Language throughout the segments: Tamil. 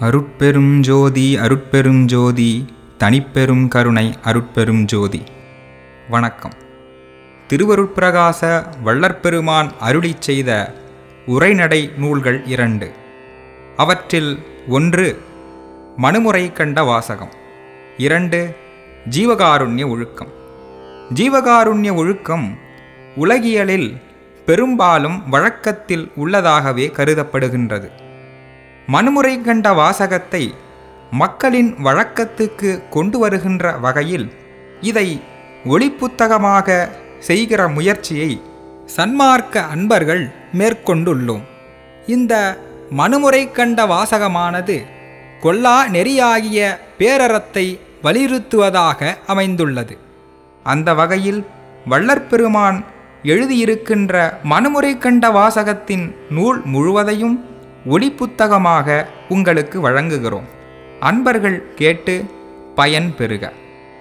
அருட்பெரும் ஜோதி அருட்பெரும் ஜோதி தனிப்பெரும் கருணை அருட்பெரும் ஜோதி. வணக்கம். திருவருட்பிரகாச வள்ளற்பெருமான் அருளிச் செய்த உரைநடை நூல்கள் இரண்டு. அவற்றில் ஒன்று மனுமுறை கண்ட வாசகம். இரண்டு ஜீவகாருண்ய ஒழுக்கம். ஜீவகாருண்ய ஒழுக்கம் உலகியலில் பெரும்பாலும் வழக்கத்தில் உள்ளதாகவே கருதப்படுகின்றது. மனுமுறை கண்ட வாசகத்தை மக்களின் வழக்கத்துக்கு கொண்டு வருகின்ற வகையில் இதை ஒளிப்புத்தகமாக செய்கிற முயற்சியை சன்மார்க்க அன்பர்கள் மேற்கொண்டுள்ளோம். இந்த மனுமுறை கண்ட வாசகமானது கொல்லா நெறியாகிய பேரறத்தை வலியுறுத்துவதாக அமைந்துள்ளது. அந்த வகையில் வள்ளற்பெருமான் எழுதியிருக்கின்ற மனுமுறை கண்ட வாசகத்தின் நூல் முழுவதையும் ஒளிப்புத்தகமாக உங்களுக்கு வழங்குகிறோம். அன்பர்கள் கேட்டு பயன் பெறுக.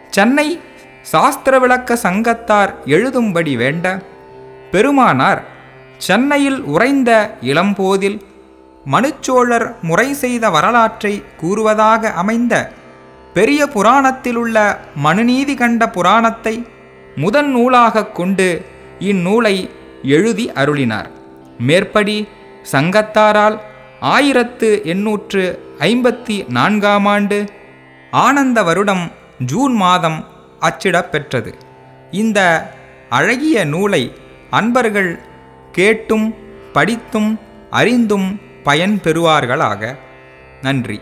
சென்னை சாஸ்திர விளக்க சங்கத்தார் எழுதும்படி வேண்ட பெருமானார் சென்னையில் உறைந்த இளம்போதில் மனுச்சோழர் முறை செய்த வரலாற்றை கூறுவதாக அமைந்த பெரிய புராணத்திலுள்ள மனுநீதி கண்ட புராணத்தை முதன் நூலாகக் கொண்டு இந்நூலை எழுதி அருளினார். மேற்படி சங்கத்தாரால் ஆயிரத்து எண்ணூற்று ஐம்பத்தி நான்காம் ஆண்டு ஆனந்த வருடம் ஜூன் மாதம் அச்சிடப்பெற்றது. இந்த அழகிய நூலை அன்பர்கள் கேட்டும் படித்தும் அறிந்தும் பயன் பெறுவார்களாக நன்றி.